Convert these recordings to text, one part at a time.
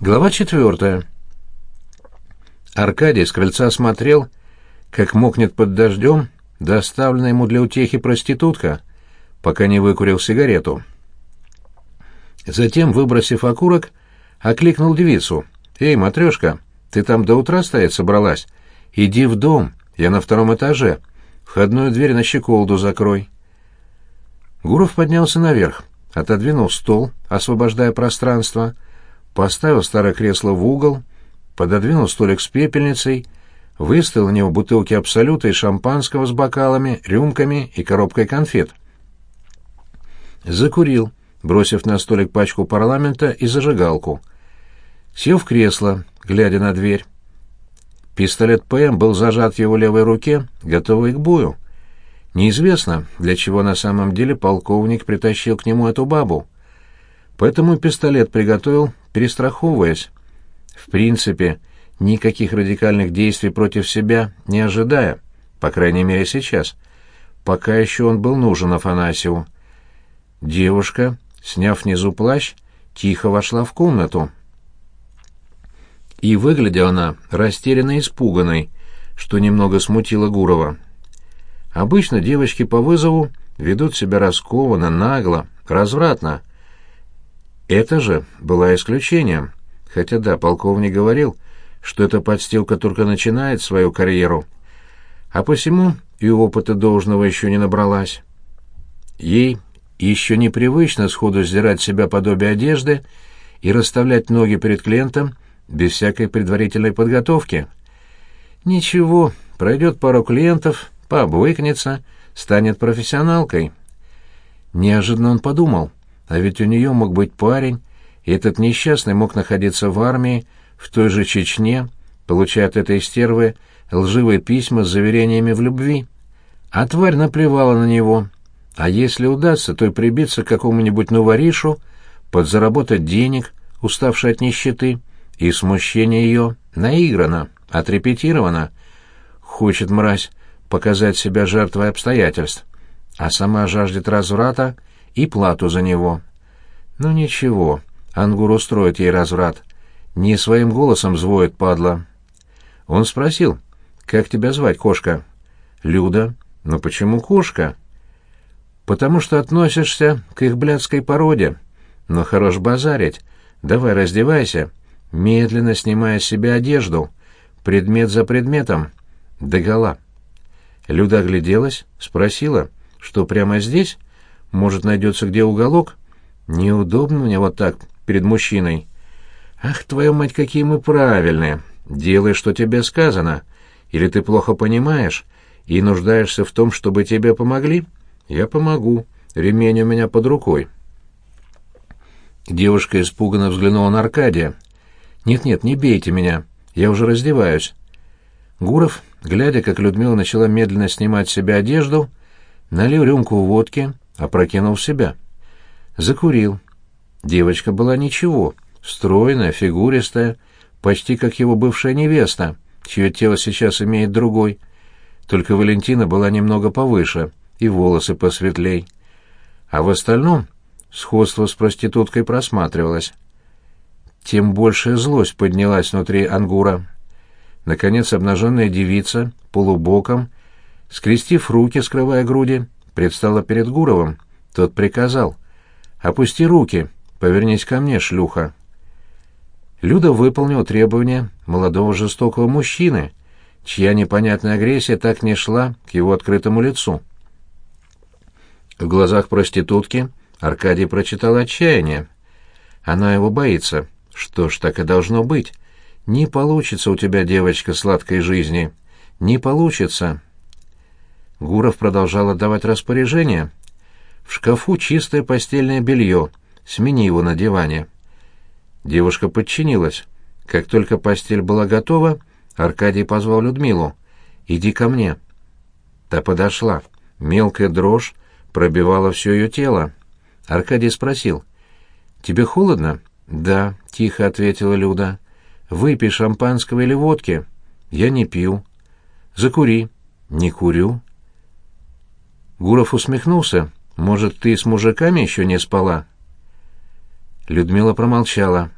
Глава четвертая. Аркадий с крыльца смотрел, как мокнет под дождем доставленная ему для утехи проститутка, пока не выкурил сигарету. Затем, выбросив окурок, окликнул девицу. «Эй, матрешка, ты там до утра стоять собралась? Иди в дом, я на втором этаже. Входную дверь на щеколду закрой». Гуров поднялся наверх, отодвинул стол, освобождая пространство, — поставил старое кресло в угол, пододвинул столик с пепельницей, выставил на него бутылки абсолюта и шампанского с бокалами, рюмками и коробкой конфет. Закурил, бросив на столик пачку парламента и зажигалку. Сел в кресло, глядя на дверь. Пистолет ПМ был зажат в его левой руке, готовый к бою. Неизвестно, для чего на самом деле полковник притащил к нему эту бабу. Поэтому пистолет приготовил перестраховываясь. В принципе, никаких радикальных действий против себя не ожидая, по крайней мере сейчас. Пока еще он был нужен Афанасьеву. Девушка, сняв внизу плащ, тихо вошла в комнату. И выглядела она растерянно и испуганной, что немного смутило Гурова. Обычно девочки по вызову ведут себя раскованно, нагло, развратно. Это же было исключением. Хотя да, полковник говорил, что эта подстилка только начинает свою карьеру. А посему и опыта должного еще не набралась. Ей еще непривычно сходу сдирать себя подобие одежды и расставлять ноги перед клиентом без всякой предварительной подготовки. Ничего, пройдет пару клиентов, пообвыкнется, станет профессионалкой. Неожиданно он подумал — а ведь у нее мог быть парень, и этот несчастный мог находиться в армии, в той же Чечне, получая от этой стервы лживые письма с заверениями в любви. А тварь наплевала на него. А если удастся, то и прибиться к какому-нибудь новоришу, подзаработать денег, уставший от нищеты, и смущение ее наиграно, отрепетировано. Хочет мразь показать себя жертвой обстоятельств, а сама жаждет разврата и плату за него. Ну ничего, Ангур устроит ей разврат. Не своим голосом звоет, падла. Он спросил, «Как тебя звать, кошка?» «Люда». «Но почему кошка?» «Потому что относишься к их блядской породе. Но хорош базарить. Давай раздевайся, медленно снимая с себя одежду, предмет за предметом, догола». Люда огляделась, спросила, что прямо здесь может, найдется где уголок? Неудобно мне вот так, перед мужчиной. Ах, твою мать, какие мы правильные. Делай, что тебе сказано. Или ты плохо понимаешь и нуждаешься в том, чтобы тебе помогли? Я помогу. Ремень у меня под рукой. Девушка испуганно взглянула на Аркадия. «Нет-нет, не бейте меня. Я уже раздеваюсь». Гуров, глядя, как Людмила начала медленно снимать с себя одежду, налил рюмку водки, опрокинул в себя. Закурил. Девочка была ничего, стройная, фигуристая, почти как его бывшая невеста, чье тело сейчас имеет другой. Только Валентина была немного повыше, и волосы посветлей. А в остальном сходство с проституткой просматривалось. Тем большая злость поднялась внутри Ангура. Наконец обнаженная девица, полубоком, скрестив руки, скрывая груди, предстала перед Гуровым. Тот приказал. «Опусти руки, повернись ко мне, шлюха». Люда выполнил требования молодого жестокого мужчины, чья непонятная агрессия так не шла к его открытому лицу. В глазах проститутки Аркадий прочитал отчаяние. Она его боится. Что ж, так и должно быть. Не получится у тебя, девочка, сладкой жизни. Не получится. Гуров продолжал отдавать распоряжения. «В шкафу чистое постельное белье. Смени его на диване». Девушка подчинилась. Как только постель была готова, Аркадий позвал Людмилу. «Иди ко мне». Та подошла. Мелкая дрожь пробивала все ее тело. Аркадий спросил. «Тебе холодно?» «Да», — тихо ответила Люда. «Выпей шампанского или водки?» «Я не пью». «Закури». «Не курю». Гуров усмехнулся. «Может, ты с мужиками еще не спала?» Людмила промолчала.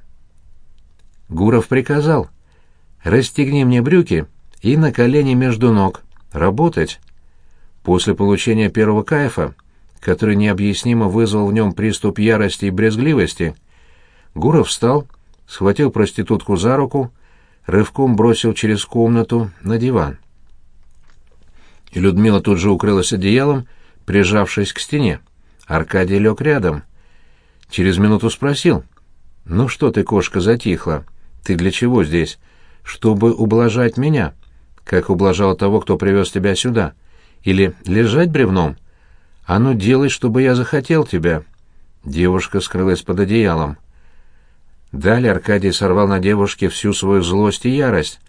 Гуров приказал. «Расстегни мне брюки и на колени между ног. Работать». После получения первого кайфа, который необъяснимо вызвал в нем приступ ярости и брезгливости, Гуров встал, схватил проститутку за руку, рывком бросил через комнату на диван. И Людмила тут же укрылась одеялом, прижавшись к стене. Аркадий лег рядом. Через минуту спросил. «Ну что ты, кошка, затихла? Ты для чего здесь? Чтобы ублажать меня, как ублажал того, кто привез тебя сюда. Или лежать бревном? А ну делай, чтобы я захотел тебя». Девушка скрылась под одеялом. Далее Аркадий сорвал на девушке всю свою злость и ярость.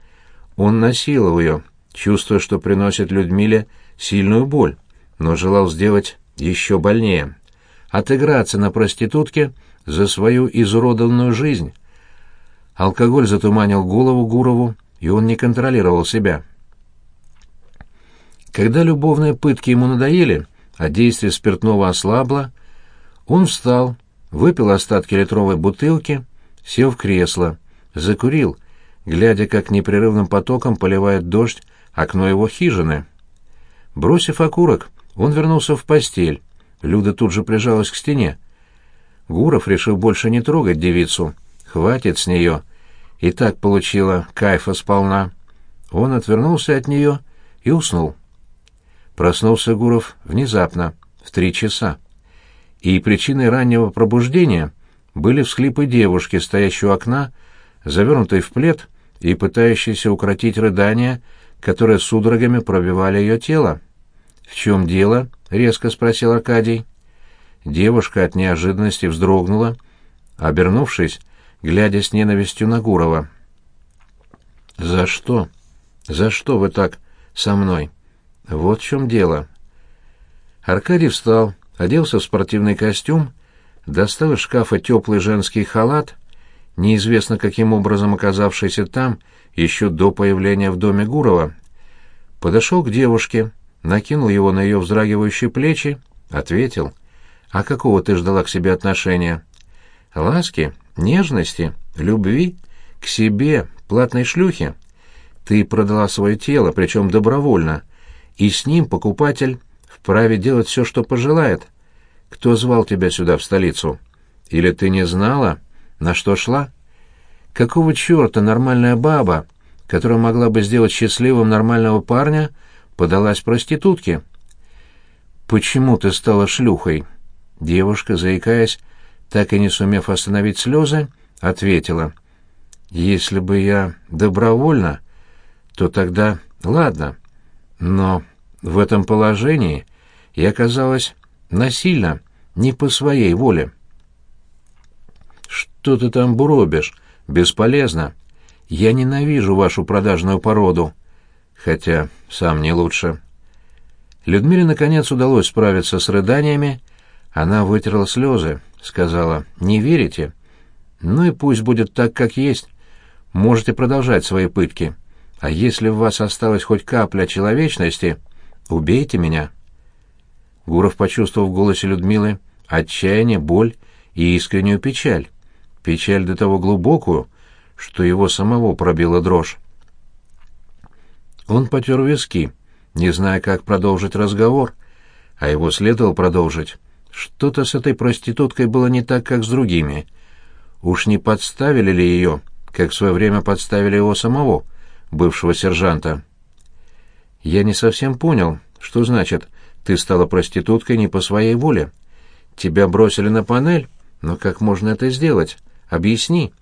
Он насиловал ее, чувствуя, что приносит Людмиле сильную боль, но желал сделать еще больнее. Отыграться на проститутке за свою изуродованную жизнь. Алкоголь затуманил голову Гурову, и он не контролировал себя. Когда любовные пытки ему надоели, а действие спиртного ослабло, он встал, выпил остатки литровой бутылки, сел в кресло, закурил, глядя, как непрерывным потоком поливает дождь окно его хижины. Бросив окурок, он вернулся в постель. Люда тут же прижалась к стене. Гуров решил больше не трогать девицу. Хватит с нее. И так получила кайфа сполна. Он отвернулся от нее и уснул. Проснулся Гуров внезапно, в три часа. И причиной раннего пробуждения были всхлипы девушки, стоящей у окна, завернутой в плед и пытающейся укротить рыдания, которые судорогами пробивали ее тело. «В чем дело?» — резко спросил Аркадий. Девушка от неожиданности вздрогнула, обернувшись, глядя с ненавистью на Гурова. «За что? За что вы так со мной? Вот в чем дело». Аркадий встал, оделся в спортивный костюм, достал из шкафа теплый женский халат, неизвестно каким образом оказавшийся там еще до появления в доме Гурова, подошел к девушке, накинул его на ее вздрагивающие плечи, ответил — а какого ты ждала к себе отношения? Ласки, нежности, любви, к себе, платной шлюхе? Ты продала свое тело, причем добровольно, и с ним покупатель вправе делать все, что пожелает. Кто звал тебя сюда, в столицу? Или ты не знала, на что шла? Какого черта нормальная баба, которая могла бы сделать счастливым нормального парня, подалась проститутке? Почему ты стала шлюхой?» Девушка, заикаясь, так и не сумев остановить слезы, ответила. «Если бы я добровольно, то тогда ладно. Но в этом положении я оказалась насильно, не по своей воле». «Что ты там буробишь? Бесполезно. Я ненавижу вашу продажную породу. Хотя сам не лучше». Людмиле, наконец, удалось справиться с рыданиями, она вытерла слезы, сказала, «Не верите? Ну и пусть будет так, как есть. Можете продолжать свои пытки. А если в вас осталась хоть капля человечности, убейте меня». Гуров почувствовал в голосе Людмилы отчаяние, боль и искреннюю печаль. Печаль до того глубокую, что его самого пробила дрожь. Он потер виски, не зная, как продолжить разговор, а его следовало продолжить что-то с этой проституткой было не так, как с другими. Уж не подставили ли ее, как в свое время подставили его самого, бывшего сержанта? Я не совсем понял, что значит «ты стала проституткой не по своей воле». Тебя бросили на панель, но как можно это сделать? Объясни.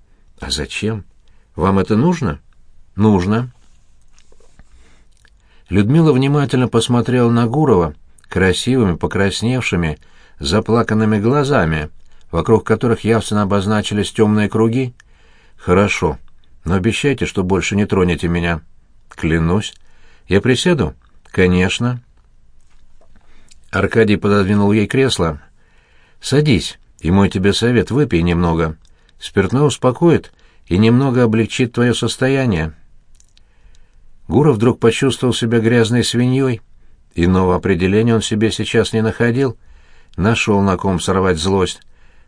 А зачем? Вам это нужно? Нужно. Людмила внимательно посмотрела на Гурова красивыми, покрасневшими, заплаканными глазами, вокруг которых явственно обозначились темные круги. «Хорошо, но обещайте, что больше не тронете меня». «Клянусь. Я присяду?» «Конечно». Аркадий пододвинул ей кресло. «Садись, и мой тебе совет, выпей немного. Спиртное успокоит и немного облегчит твое состояние». Гуров вдруг почувствовал себя грязной свиньей. Иного определения он себе сейчас не находил — нашел на ком сорвать злость.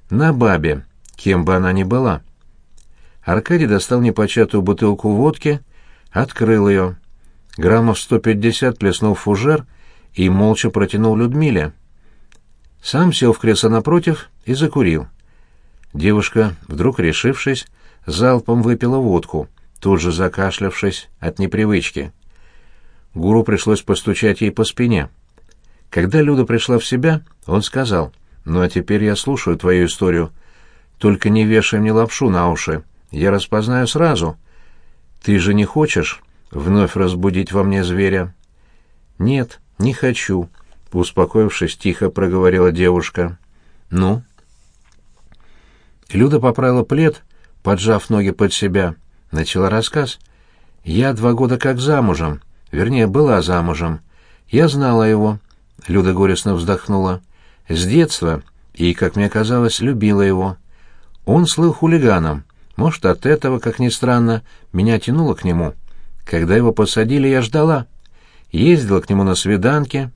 На бабе, кем бы она ни была. Аркадий достал непочатую бутылку водки, открыл ее. Граммов сто пятьдесят плеснул в фужер и молча протянул Людмиле. Сам сел в кресло напротив и закурил. Девушка, вдруг решившись, залпом выпила водку, тут же закашлявшись от непривычки. Гуру пришлось постучать ей по спине. Когда Люда пришла в себя, он сказал, «Ну а теперь я слушаю твою историю. Только не вешай мне лапшу на уши, я распознаю сразу. Ты же не хочешь вновь разбудить во мне зверя?» «Нет, не хочу», — успокоившись, тихо проговорила девушка. «Ну?» Люда поправила плед, поджав ноги под себя, начала рассказ. «Я два года как замужем, вернее, была замужем. Я знала его». Люда горестно вздохнула. «С детства, и, как мне казалось, любила его. Он слыл хулиганом. Может, от этого, как ни странно, меня тянуло к нему. Когда его посадили, я ждала. Ездила к нему на свиданки.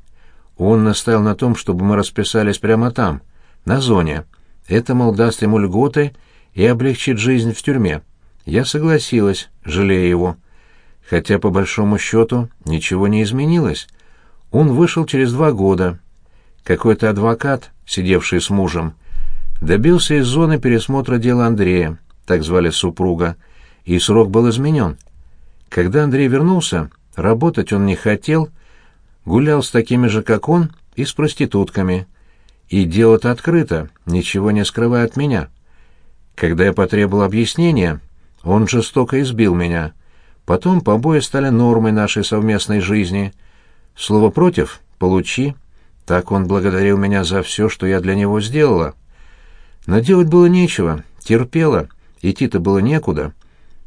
Он настоял на том, чтобы мы расписались прямо там, на зоне. Это, мол, даст ему льготы и облегчит жизнь в тюрьме. Я согласилась, жалея его. Хотя, по большому счету, ничего не изменилось. Он вышел через два года. Какой-то адвокат, сидевший с мужем, добился из зоны пересмотра дела Андрея, так звали супруга, и срок был изменен. Когда Андрей вернулся, работать он не хотел, гулял с такими же, как он, и с проститутками. И дело-то открыто, ничего не скрывая от меня. Когда я потребовал объяснения, он жестоко избил меня. Потом побои стали нормой нашей совместной жизни. Слово «против» — получи. Так он благодарил меня за все, что я для него сделала. Но делать было нечего, терпела, идти-то было некуда.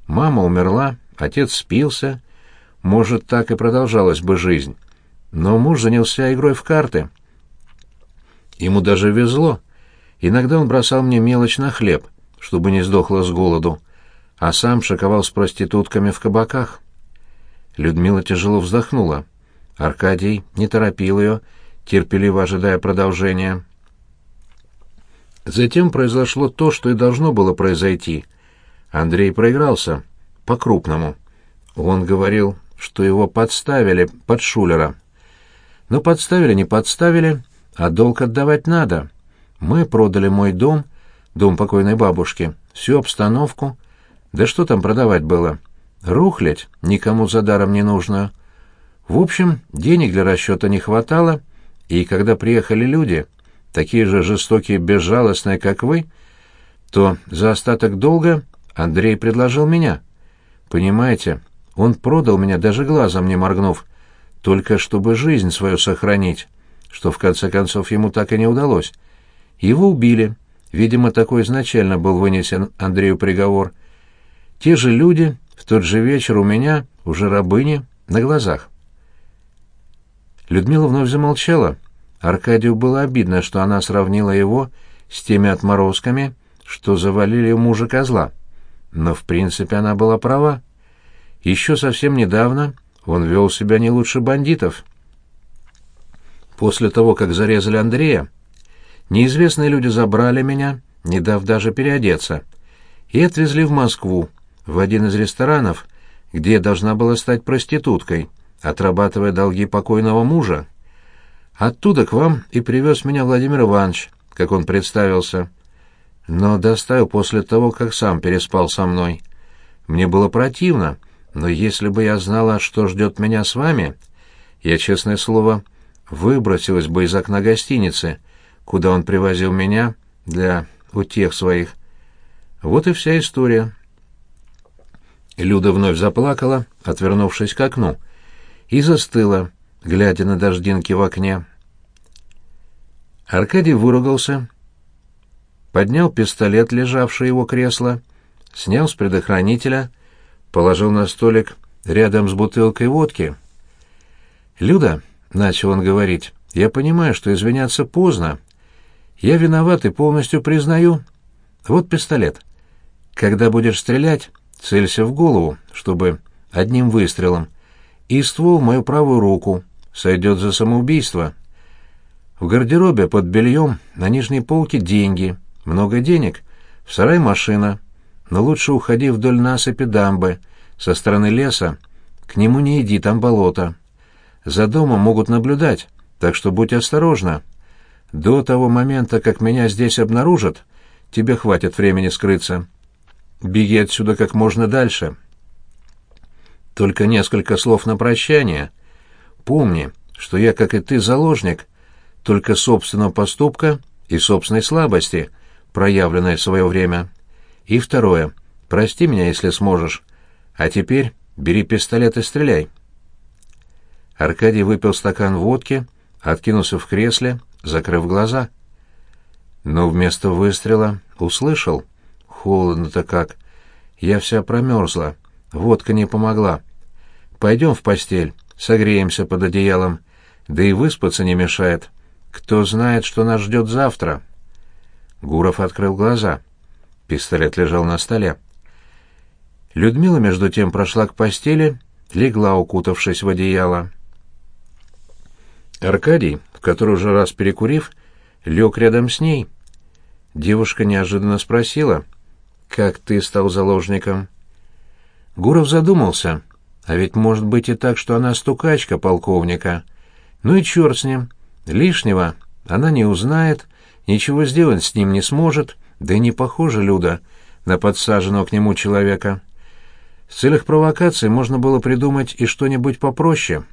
Мама умерла, отец спился. Может, так и продолжалась бы жизнь. Но муж занялся игрой в карты. Ему даже везло. Иногда он бросал мне мелочь на хлеб, чтобы не сдохла с голоду, а сам шаковал с проститутками в кабаках. Людмила тяжело вздохнула. Аркадий не торопил ее, терпеливо ожидая продолжения. Затем произошло то, что и должно было произойти. Андрей проигрался. По-крупному. Он говорил, что его подставили под Шулера. Но подставили, не подставили, а долг отдавать надо. Мы продали мой дом, дом покойной бабушки, всю обстановку. Да что там продавать было? Рухлядь, никому за даром не нужно. В общем, денег для расчета не хватало, и когда приехали люди, такие же жестокие безжалостные, как вы, то за остаток долга Андрей предложил меня. Понимаете, он продал меня, даже глазом не моргнув, только чтобы жизнь свою сохранить что в конце концов ему так и не удалось. Его убили. Видимо, такой изначально был вынесен Андрею приговор. Те же люди в тот же вечер у меня, уже рабыни, на глазах. Людмила вновь замолчала. Аркадию было обидно, что она сравнила его с теми отморозками, что завалили мужа козла. Но, в принципе, она была права. Еще совсем недавно он вел себя не лучше бандитов. После того, как зарезали Андрея, неизвестные люди забрали меня, не дав даже переодеться, и отвезли в Москву, в один из ресторанов, где я должна была стать проституткой, отрабатывая долги покойного мужа. Оттуда к вам и привез меня Владимир Иванович, как он представился. Но доставил после того, как сам переспал со мной. Мне было противно, но если бы я знала, что ждет меня с вами, я, честное слово, выбросилась бы из окна гостиницы, куда он привозил меня для утех своих. Вот и вся история. Люда вновь заплакала, отвернувшись к окну, и застыла, глядя на дождинки в окне. Аркадий выругался, поднял пистолет, лежавший его кресло, снял с предохранителя, положил на столик рядом с бутылкой водки. «Люда, — начал он говорить, — «я понимаю, что извиняться поздно. Я виноват и полностью признаю. Вот пистолет. Когда будешь стрелять, целься в голову, чтобы одним выстрелом, и ствол в мою правую руку. Сойдет за самоубийство. В гардеробе под бельем на нижней полке деньги. Много денег. В сарае машина. но лучше уходи вдоль насыпи дамбы, со стороны леса. К нему не иди, там болото. За домом могут наблюдать, так что будь осторожна. До того момента, как меня здесь обнаружат, тебе хватит времени скрыться. Беги отсюда как можно дальше. Только несколько слов на прощание. Помни, что я, как и ты, заложник, только собственного поступка и собственной слабости, проявленной в свое время. И второе. Прости меня, если сможешь. А теперь бери пистолет и стреляй. Аркадий выпил стакан водки, откинулся в кресле, закрыв глаза. Но вместо выстрела услышал. Холодно-то как. Я вся промерзла. Водка не помогла. Пойдем в постель, согреемся под одеялом. Да и выспаться не мешает. Кто знает, что нас ждет завтра. Гуров открыл глаза. Пистолет лежал на столе. Людмила, между тем, прошла к постели, легла, укутавшись в одеяло. Аркадий, в который уже раз перекурив, лег рядом с ней. Девушка неожиданно спросила, «Как ты стал заложником?» Гуров задумался, а ведь может быть и так, что она стукачка полковника. Ну и черт с ним, лишнего она не узнает, ничего сделать с ним не сможет, да и не похожа Люда на подсаженного к нему человека. В целях провокации можно было придумать и что-нибудь попроще.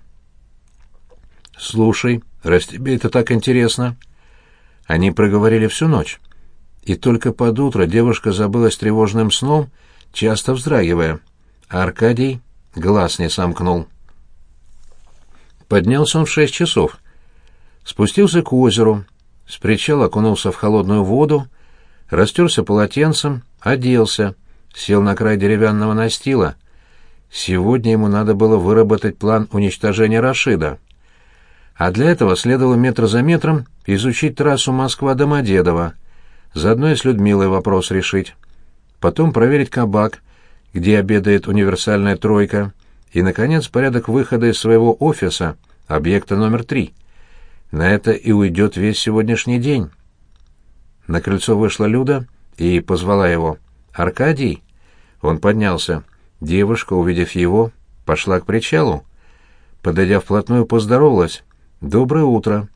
«Слушай, раз тебе это так интересно...» Они проговорили всю ночь. И только под утро девушка забылась тревожным сном, часто вздрагивая. А Аркадий глаз не сомкнул. Поднялся он в шесть часов. Спустился к озеру, с причала окунулся в холодную воду, растерся полотенцем, оделся, сел на край деревянного настила. Сегодня ему надо было выработать план уничтожения Рашида. А для этого следовало метр за метром изучить трассу Москва-Домодедово, заодно и с Людмилой вопрос решить. Потом проверить кабак, где обедает универсальная тройка, и, наконец, порядок выхода из своего офиса, объекта номер три. На это и уйдет весь сегодняшний день. На крыльцо вышла Люда и позвала его. «Аркадий?» Он поднялся. Девушка, увидев его, пошла к причалу. Подойдя вплотную, поздоровалась. «Доброе утро».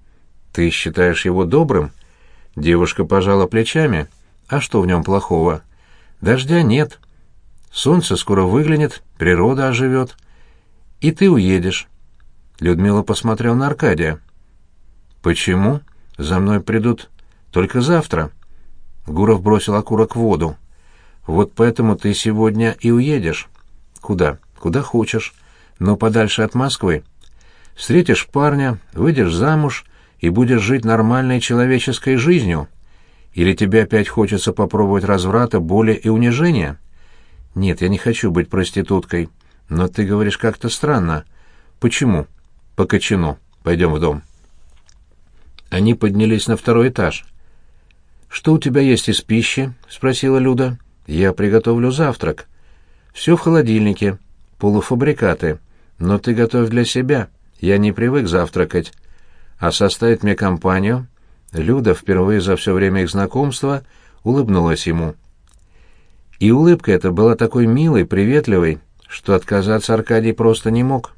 «Ты считаешь его добрым?» Девушка пожала плечами. «А что в нем плохого?» «Дождя нет. Солнце скоро выглянет, природа оживет. И ты уедешь». Людмила посмотрел на Аркадия. «Почему? За мной придут только завтра». Гуров бросил окурок в воду. «Вот поэтому ты сегодня и уедешь». «Куда? Куда хочешь. Но подальше от Москвы. Встретишь парня, выйдешь замуж и будешь жить нормальной человеческой жизнью. Или тебе опять хочется попробовать разврата, боли и унижения?» «Нет, я не хочу быть проституткой. Но ты говоришь как-то странно. Почему?» «По. Пойдем в дом». Они поднялись на второй этаж. «Что у тебя есть из пищи?» — спросила Люда. «Я приготовлю завтрак. Все в холодильнике. Полуфабрикаты. Но ты готовь для себя. Я не привык завтракать. А составить мне компанию?» Люда впервые за все время их знакомства улыбнулась ему. И улыбка эта была такой милой, приветливой, что отказаться Аркадий просто не мог.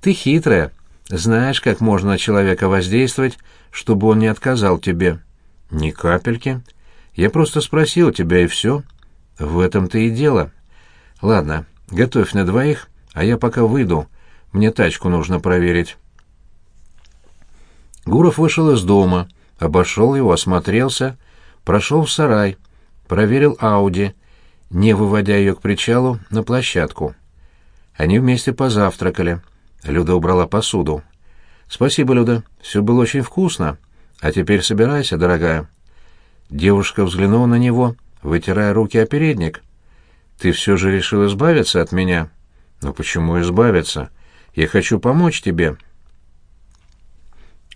«Ты хитрая», знаешь, как можно на человека воздействовать, чтобы он не отказал тебе? Ни капельки. Я просто спросил тебя, и все. В этом-то и дело. Ладно, готовь на двоих, а я пока выйду. Мне тачку нужно проверить. Гуров вышел из дома, обошел его, осмотрелся, прошел в сарай, проверил Ауди, не выводя ее к причалу на площадку. Они вместе позавтракали. Люда убрала посуду. «Спасибо, Люда. Все было очень вкусно. А теперь собирайся, дорогая». Девушка взглянула на него, вытирая руки о передник. «Ты все же решил избавиться от меня?» «Но почему избавиться? Я хочу помочь тебе».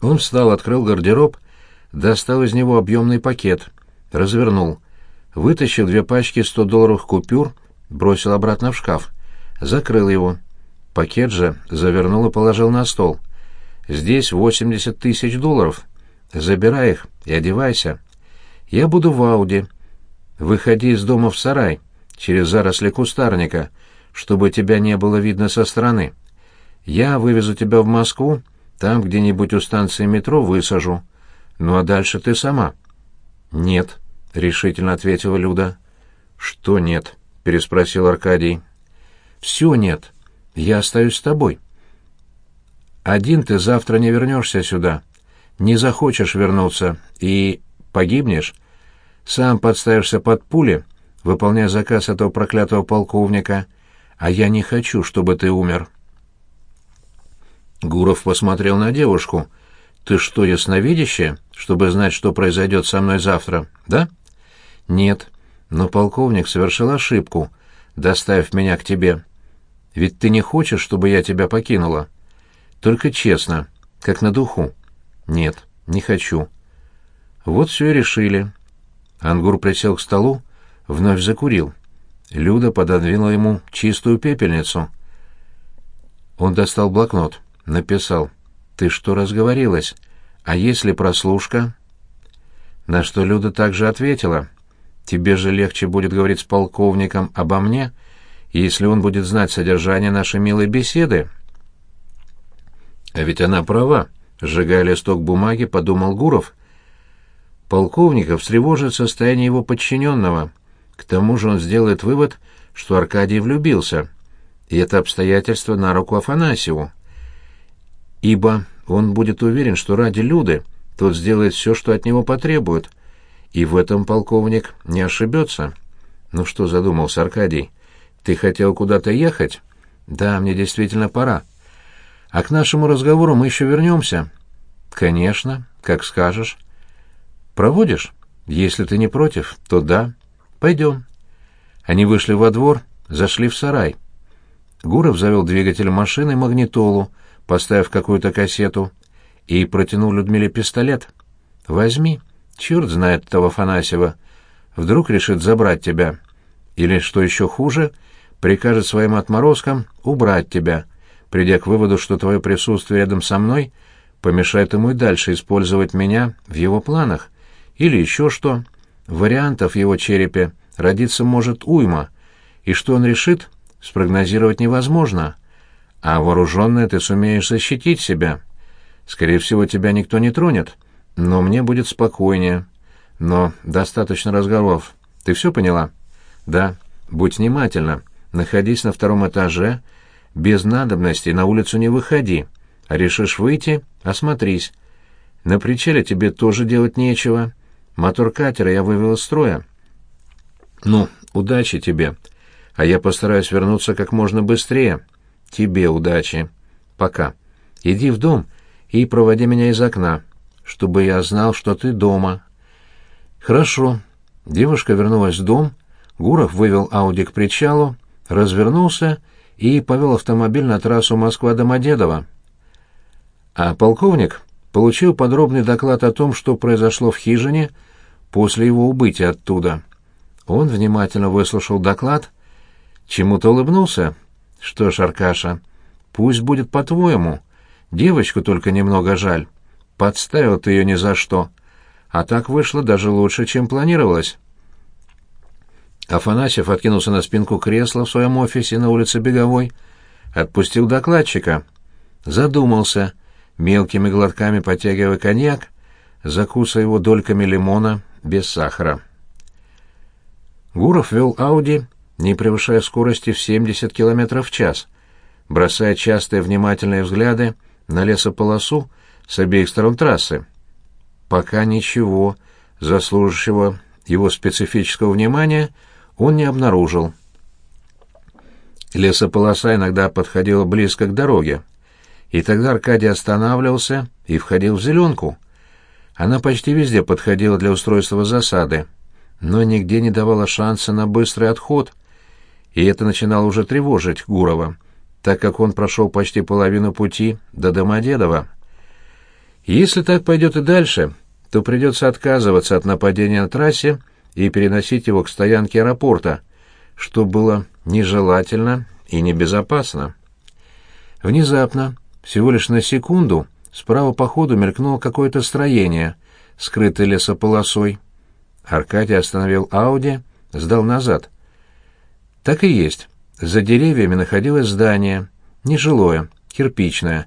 Он встал, открыл гардероб, достал из него объемный пакет, развернул, вытащил две пачки 100-долларовых купюр, бросил обратно в шкаф, закрыл его. Пакет же завернул и положил на стол. «Здесь восемьдесят тысяч долларов. Забирай их и одевайся. Я буду в Ауди. выходи из дома в сарай, через заросли кустарника, чтобы тебя не было видно со стороны. Я вывезу тебя в Москву, там где-нибудь у станции метро высажу. Ну а дальше ты сама». «Нет», — решительно ответила Люда. «Что нет?» — переспросил Аркадий. «Все нет. Я остаюсь с тобой. Один ты завтра не вернешься сюда. Не захочешь вернуться и погибнешь. Сам подставишься под пули, выполняя заказ этого проклятого полковника, а я не хочу, чтобы ты умер». Гуров посмотрел на девушку. «Ты что, ясновидящая, чтобы знать, что произойдет со мной завтра, да?» «Нет, но полковник совершил ошибку, доставив меня к тебе. Ведь ты не хочешь, чтобы я тебя покинула?» «Только честно, как на духу». «Нет, не хочу». Вот все и решили. Ангур присел к столу, вновь закурил. Люда пододвинула ему чистую пепельницу. Он достал блокнот написал «Ты что разговорилась? А если прослушка?» На что Люда также ответила «Тебе же легче будет говорить с полковником обо мне, если он будет знать содержание нашей милой беседы». А ведь она права, сжигая листок бумаги, подумал Гуров. Полковников встревожит состояние его подчиненного. К тому же он сделает вывод, что Аркадий влюбился. И это обстоятельство на руку Афанасьеву ибо он будет уверен, что ради Люды тот сделает все, что от него потребуют, и в этом полковник не ошибется. Ну что задумался Аркадий? Ты хотел куда-то ехать? Да, мне действительно пора. А к нашему разговору мы еще вернемся. Конечно, как скажешь. Проводишь? Если ты не против, то да. Пойдем. Они вышли во двор, зашли в сарай. Гуров завел двигатель машины магнитолу, поставив какую-то кассету, и протянул Людмиле пистолет. «Возьми. Черт знает этого Афанасьева. Вдруг решит забрать тебя. Или, что еще хуже, прикажет своим отморозкам убрать тебя, придя к выводу, что твое присутствие рядом со мной помешает ему и дальше использовать меня в его планах. Или еще что. Вариантов в его черепе родиться может уйма, и что он решит, спрогнозировать невозможно» а вооруженная ты сумеешь защитить себя. Скорее всего, тебя никто не тронет, но мне будет спокойнее. Но достаточно разговоров. Ты все поняла? Да. Будь внимательна. Находись на втором этаже. Без надобности на улицу не выходи. А решишь выйти — осмотрись. На причале тебе тоже делать нечего. Мотор катера я вывел из строя. Ну, удачи тебе. А я постараюсь вернуться как можно быстрее. Тебе удачи. Пока. Иди в дом и проводи меня из окна, чтобы я знал, что ты дома. Хорошо. Девушка вернулась в дом, Гуров вывел Ауди к причалу, развернулся и повел автомобиль на трассу Москва-Домодедово. А полковник получил подробный доклад о том, что произошло в хижине после его убытия оттуда. Он внимательно выслушал доклад, чему-то улыбнулся что ж, Аркаша, пусть будет по-твоему. Девочку только немного жаль. Подставил ты ее ни за что. А так вышло даже лучше, чем планировалось. Афанасьев откинулся на спинку кресла в своем офисе на улице Беговой, отпустил докладчика, задумался, мелкими глотками потягивая коньяк, закусывая его дольками лимона без сахара. Гуров вел Ауди не превышая скорости в 70 км в час, бросая частые внимательные взгляды на лесополосу с обеих сторон трассы. Пока ничего, заслуживающего его специфического внимания, он не обнаружил. Лесополоса иногда подходила близко к дороге, и тогда Аркадий останавливался и входил в зеленку. Она почти везде подходила для устройства засады, но нигде не давала шанса на быстрый отход — и это начинало уже тревожить Гурова, так как он прошел почти половину пути до Домодедова. Если так пойдет и дальше, то придется отказываться от нападения на трассе и переносить его к стоянке аэропорта, что было нежелательно и небезопасно. Внезапно, всего лишь на секунду, справа по ходу мелькнуло какое-то строение, скрытое лесополосой. Аркадий остановил Ауди сдал назад. Так и есть. За деревьями находилось здание, нежилое, кирпичное.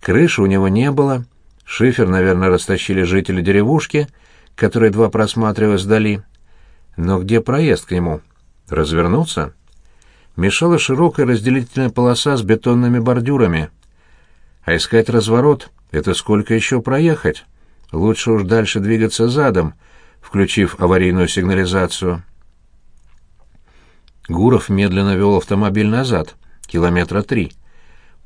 Крыши у него не было, шифер, наверное, растащили жители деревушки, которые едва просматривалась вдали. Но где проезд к нему? Развернуться? Мешала широкая разделительная полоса с бетонными бордюрами. А искать разворот — это сколько еще проехать? Лучше уж дальше двигаться задом, включив аварийную сигнализацию. Гуров медленно вел автомобиль назад, километра три,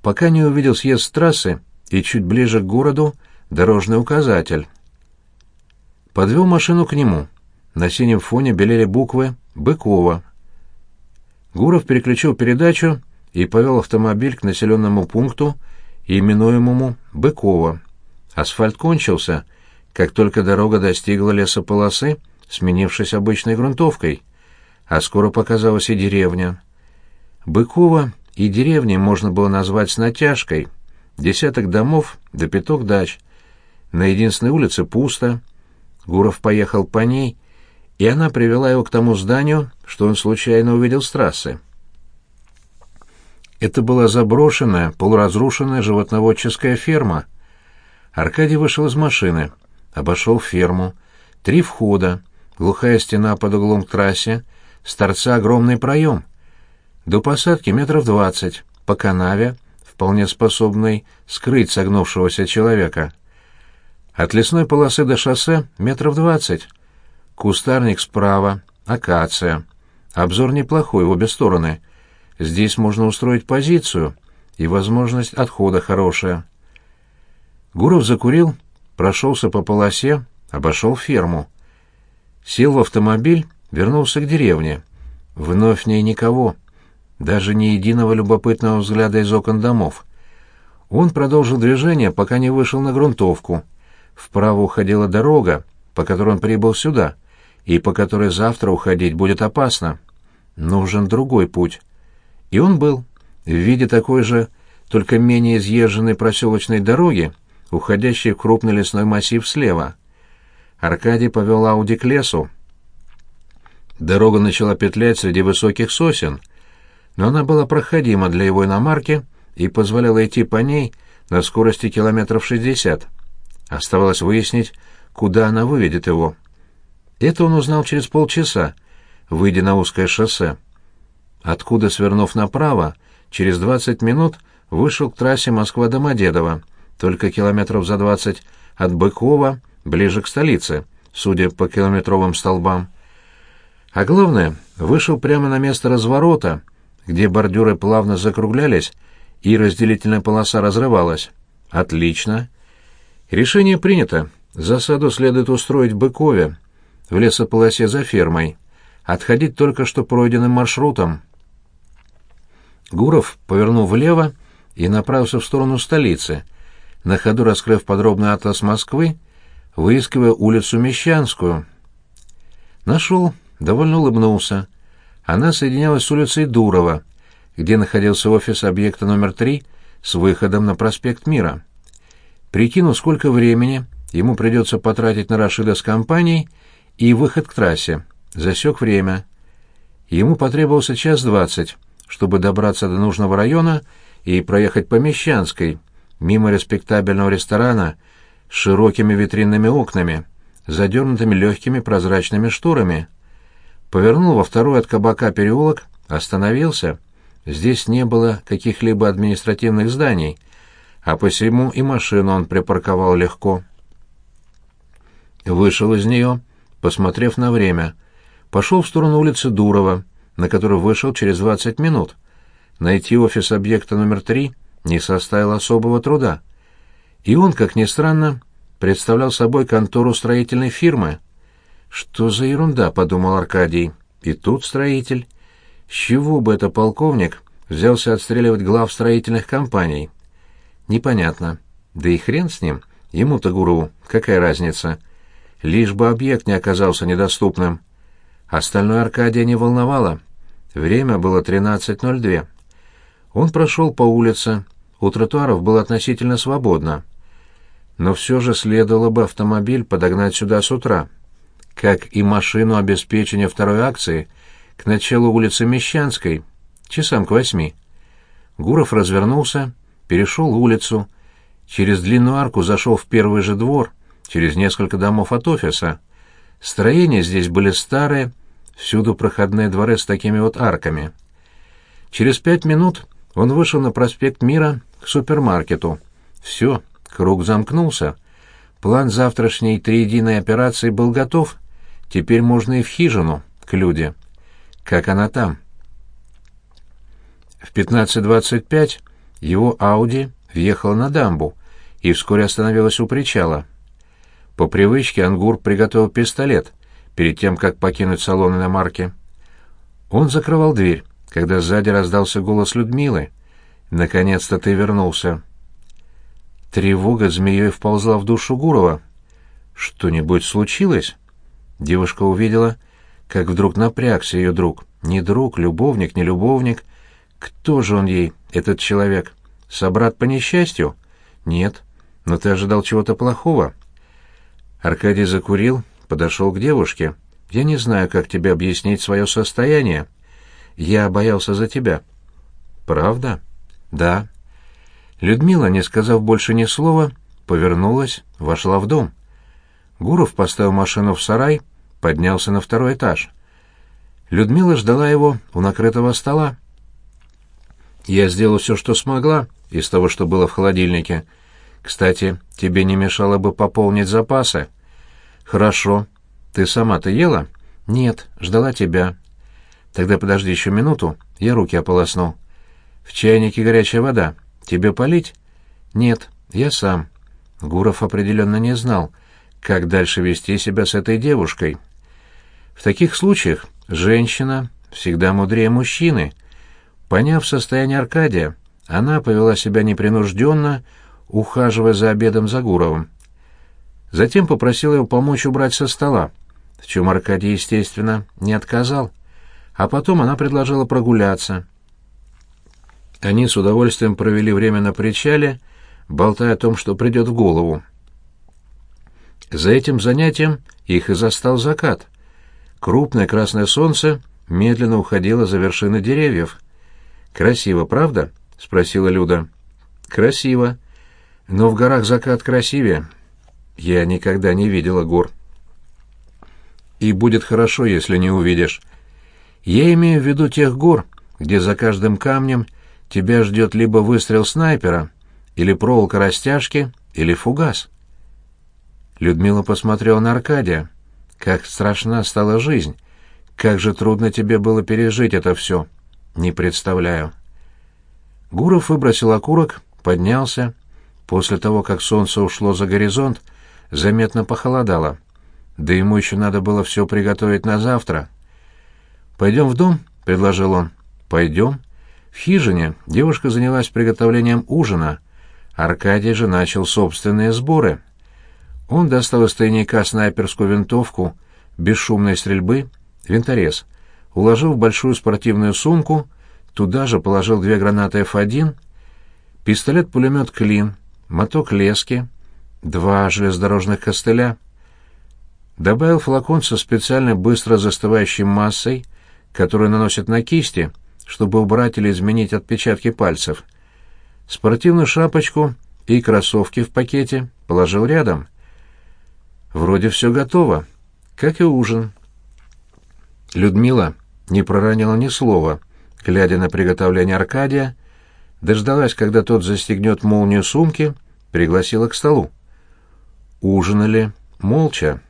пока не увидел съезд с трассы и чуть ближе к городу дорожный указатель. Подвел машину к нему. На синем фоне белели буквы «Быкова». Гуров переключил передачу и повел автомобиль к населенному пункту, именуемому Быкова. Асфальт кончился, как только дорога достигла лесополосы, сменившись обычной грунтовкой — а скоро показалась и деревня. Быкова и деревней можно было назвать с натяжкой. Десяток домов да пяток дач. На единственной улице пусто. Гуров поехал по ней, и она привела его к тому зданию, что он случайно увидел с трассы. Это была заброшенная, полуразрушенная животноводческая ферма. Аркадий вышел из машины, обошел ферму. Три входа, глухая стена под углом к трассе, с торца огромный проем. До посадки метров двадцать, по канаве, вполне способной скрыть согнувшегося человека. От лесной полосы до шоссе метров двадцать. Кустарник справа, акация. Обзор неплохой в обе стороны. Здесь можно устроить позицию, и возможность отхода хорошая. Гуров закурил, прошелся по полосе, обошел ферму. Сел в автомобиль вернулся к деревне. Вновь в ней никого, даже ни единого любопытного взгляда из окон домов. Он продолжил движение, пока не вышел на грунтовку. Вправо уходила дорога, по которой он прибыл сюда, и по которой завтра уходить будет опасно. Нужен другой путь. И он был, в виде такой же, только менее изъезженной проселочной дороги, уходящей в крупный лесной массив слева. Аркадий повел Ауди к лесу, Дорога начала петлять среди высоких сосен, но она была проходима для его иномарки и позволяла идти по ней на скорости километров шестьдесят. Оставалось выяснить, куда она выведет его. Это он узнал через полчаса, выйдя на узкое шоссе. Откуда, свернув направо, через двадцать минут вышел к трассе Москва-Домодедово, только километров за двадцать от Быкова, ближе к столице, судя по километровым столбам. А главное, вышел прямо на место разворота, где бордюры плавно закруглялись и разделительная полоса разрывалась. Отлично. Решение принято. Засаду следует устроить в Быкове, в лесополосе за фермой. Отходить только что пройденным маршрутом. Гуров повернул влево и направился в сторону столицы, на ходу раскрыв подробный атлас Москвы, выискивая улицу Мещанскую. Нашел довольно улыбнулся. Она соединялась с улицей Дурова, где находился офис объекта номер три с выходом на проспект Мира. Прикинув, сколько времени ему придется потратить на Рашида с компанией и выход к трассе, засек время. Ему потребовался час двадцать, чтобы добраться до нужного района и проехать по Мещанской, мимо респектабельного ресторана с широкими витринными окнами, задернутыми легкими прозрачными шторами повернул во второй от кабака переулок, остановился. Здесь не было каких-либо административных зданий, а посему и машину он припарковал легко. Вышел из нее, посмотрев на время. Пошел в сторону улицы Дурова, на которую вышел через 20 минут. Найти офис объекта номер три не составило особого труда. И он, как ни странно, представлял собой контору строительной фирмы — «Что за ерунда?» — подумал Аркадий. «И тут строитель. С чего бы это полковник взялся отстреливать глав строительных компаний?» «Непонятно. Да и хрен с ним. Ему-то, гуру, какая разница? Лишь бы объект не оказался недоступным». Остальное Аркадия не волновало. Время было 13.02. Он прошел по улице. У тротуаров было относительно свободно. Но все же следовало бы автомобиль подогнать сюда с утра. Как и машину обеспечения второй акции к началу улицы Мещанской, часам к восьми. Гуров развернулся, перешел улицу, через длинную арку зашел в первый же двор, через несколько домов от офиса. Строения здесь были старые, всюду проходные дворы с такими вот арками. Через пять минут он вышел на проспект Мира к супермаркету. Все, круг замкнулся. План завтрашней триединой операции был готов. Теперь можно и в хижину, к Люде. Как она там? В 15.25 его Ауди въехала на дамбу и вскоре остановилась у причала. По привычке Ангур приготовил пистолет перед тем, как покинуть салон иномарки. Он закрывал дверь, когда сзади раздался голос Людмилы. «Наконец-то ты вернулся». Тревога змеей вползла в душу Гурова. «Что-нибудь случилось?» Девушка увидела, как вдруг напрягся ее друг. Не друг, любовник, не любовник. Кто же он ей, этот человек? Собрат по несчастью? Нет. Но ты ожидал чего-то плохого. Аркадий закурил, подошел к девушке. «Я не знаю, как тебе объяснить свое состояние. Я боялся за тебя». «Правда?» «Да». Людмила, не сказав больше ни слова, повернулась, вошла в дом. Гуров поставил машину в сарай, поднялся на второй этаж. Людмила ждала его у накрытого стола. «Я сделал все, что смогла из того, что было в холодильнике. Кстати, тебе не мешало бы пополнить запасы». «Хорошо. Ты сама-то ела?» «Нет, ждала тебя». «Тогда подожди еще минуту, я руки ополосну». «В чайнике горячая вода. Тебе полить?» «Нет, я сам». Гуров определенно не знал, как дальше вести себя с этой девушкой. В таких случаях женщина всегда мудрее мужчины. Поняв состояние Аркадия, она повела себя непринужденно, ухаживая за обедом за Гуровым. Затем попросил его помочь убрать со стола, в чем Аркадий, естественно, не отказал. А потом она предложила прогуляться. Они с удовольствием провели время на причале, болтая о том, что придет в голову. За этим занятием их и застал закат. Крупное красное солнце медленно уходило за вершины деревьев. «Красиво, правда?» — спросила Люда. «Красиво. Но в горах закат красивее». Я никогда не видела гор. И будет хорошо, если не увидишь. Я имею в виду тех гор, где за каждым камнем тебя ждет либо выстрел снайпера, или проволока растяжки, или фугас. Людмила посмотрела на Аркадия. Как страшна стала жизнь. Как же трудно тебе было пережить это все. Не представляю. Гуров выбросил окурок, поднялся. После того, как солнце ушло за горизонт, заметно похолодало. Да ему еще надо было все приготовить на завтра. «Пойдем в дом?» — предложил он. «Пойдем». В хижине девушка занялась приготовлением ужина. Аркадий же начал собственные сборы. Он достал из тайника снайперскую винтовку бесшумной стрельбы, винторез, уложил в большую спортивную сумку, туда же положил две гранаты F1, пистолет-пулемет «Клин», моток лески, два железнодорожных костыля. Добавил флакон со специальной быстро застывающей массой, которую наносят на кисти, чтобы убрать или изменить отпечатки пальцев. Спортивную шапочку и кроссовки в пакете положил рядом. Вроде все готово, как и ужин. Людмила не проронила ни слова, глядя на приготовление Аркадия, дождалась, когда тот застегнет молнию сумки, пригласила к столу. Ужинали молча.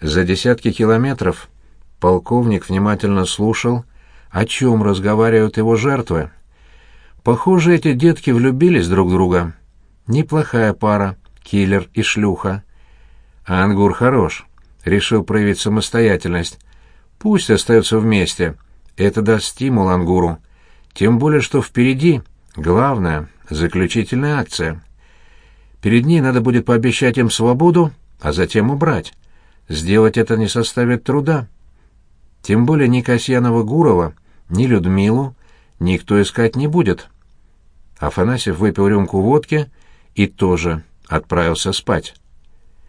За десятки километров полковник внимательно слушал, о чем разговаривают его жертвы. Похоже, эти детки влюбились друг в друга. Неплохая пара, киллер и шлюха. А Ангур хорош, решил проявить самостоятельность. Пусть остаются вместе. Это даст стимул Ангуру. Тем более, что впереди главная, заключительная акция. Перед ней надо будет пообещать им свободу, а затем убрать. Сделать это не составит труда. Тем более ни Касьянова-Гурова, ни Людмилу никто искать не будет. Афанасьев выпил рюмку водки и тоже отправился спать.